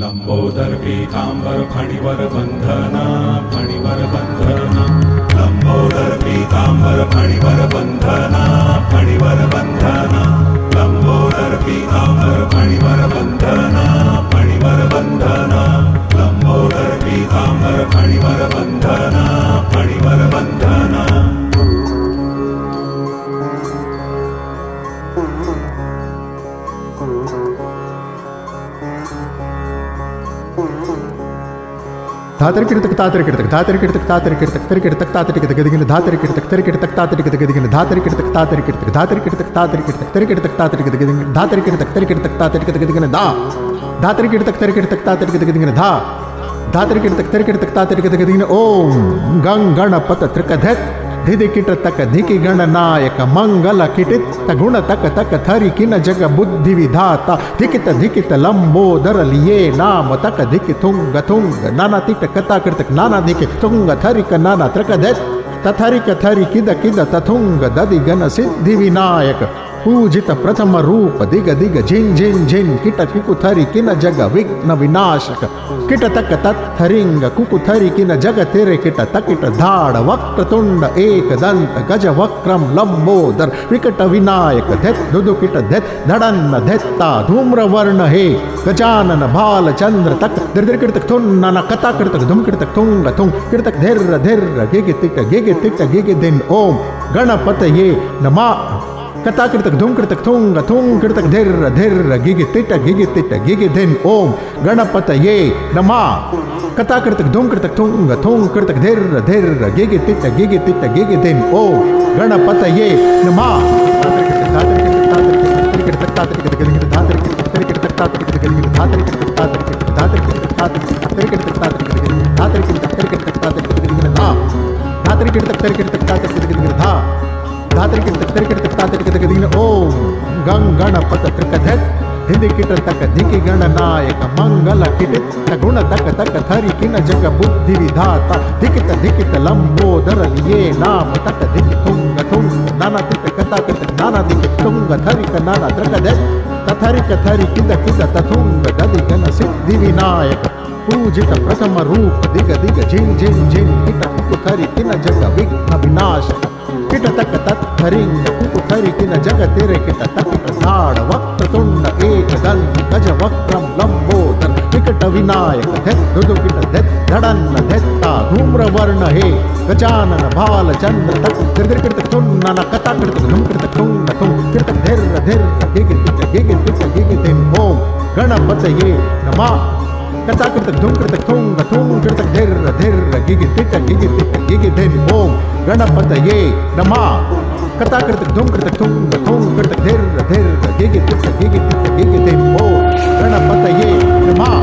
लम्बोदर पीताम्बर फणिवर बन्धना फणिवर बन्धना धातरिकिर्तक तातरिकिर्तक धातरिकिर्तक तातरिकिर्तक तरिकिर्तक तातरिकिर्तक दिगिल धातरिकिर्तक तरिकिर्तक तातरिकिर्तक दिगिल धातरिकिर्तक तातरिकिर्तक धातरिकिर्तक तातरिकिर्तक तरिकिर्तक तातरिकिर्तक दिगिल धातरिकिर्तक तरिकिर्तक तातरिकिर्तक दिगिल दा धातरिकिर्तक तरिकिर्तक तातरिकिर्तक दिगिल धा धातरिकिर्तक तरिकिर्तक तातरिकिर्तक दिगिल ओम गंग गणपत त्रिकधत धिदिकिटतक धिकि गणनायक मंगल किटित गुण तक तक थरि किन जग बुद्धि विधाता धिकित धिकित लंबोदर लिए नाम तक धिक तुंग तुंग नाना तिट कथा कृतक नाना धिक तुंग थरिक नाना त्रक दैत तथरिक थरि किद किद तथुंग ददि गण सिद्धि विनायक पूजित प्रथम रूप, दिग दिग झिन झिन झिन, किट कुकुथरि किन जग विघ्न विनाशक। किट तक तत्थरिंग कुकुथरि किन जग तिर, किट तकिट धाड़, वक्र तुंड, एक दंत, गज वक्रम लंबोदर। विकट विनायक धत, दुदु किट धैत, धड़न धैत्ता, धूम्र वर्ण हे। गजानन भाल चंद्र तक दृदृकृतक थुन्न कथा कृतक धुम कृतक थुंग तुंग कृतक धिर धिर गिग तिट गिग तिट गिग दिन ओम। गणपत ये नमा। कताकृतक धुमकृतक थुंग थुंग कृतक धिर धिर, गिग तिट, गिगि तिट, गिग धिन ओम, गणपत ये नमा। कताकृतक धुमकृतक थुंग थुंग कृतक धिर धिर, गिग तिट गिग तिट, गिग धिन ओम, गणपत ये नमा। गंगणपत त्रिकधत हिंदकिट तक धिकि गणनायक मंगल किट गुण तक तक थरि किन जग बुद्धि विधाता धिकित धिकित लंबोदर लिए नाम तक धिक तुंग तुंग, नाना तिक कथा तिक नाना दिक तुंग थरिक नाना त्रिकधत, तथरिक थरि किद किद तथुंग ददि गण सिद्धि विनायक। पूजित प्रथम रूप दिग दिग झिन झिन झिन किट कुथरि किन जग विघ्न विनाशक। किटतकतत्थरिङ्गकुकुथरिकिन जगतिरकिटतकुटधाडवक्त्रतुण्ड एकदन्त गजवक्त्रं लम्बोदर विकटविनायक धत् धुदुकिट धत् धडन्न धत्ता धूम्रवर्ण हे गजानन भालचन्द्र तत् त्रिदृकृतुन्नन कथाकृतुं कृतकुण्डकुं कृतधिर्र धिर्र गिगितिच गिगितिच गिगितिं ॐ गणपतये नमः कथाकृतधुं कृतकुङ्गकुं कृतधिर्र धिर्र ಗಿಗಿ ತಿಟ್ಟ ಗಿಗಿ ತಿಟ್ಟ ಗಿಗಿ ಧೇರಿ ಓಂ ಗಣಪತಯೇ ನಮಃ ಕಥಾ ಕೃತಕ್ ಧೂಮ್ ಕೃತಕ್ ಧೂಮ್ ಧೂಮ್ ಕೃತಕ್ ಧೇರ್ ಧೇರ್ ಗಿಗಿ ತಿಟ್ಟ ಗಿಗಿ ತಿಟ್ಟ ಗಿಗಿ ಧೇರಿ ಓಂ ಗಣಪತಯೇ ನಮಃ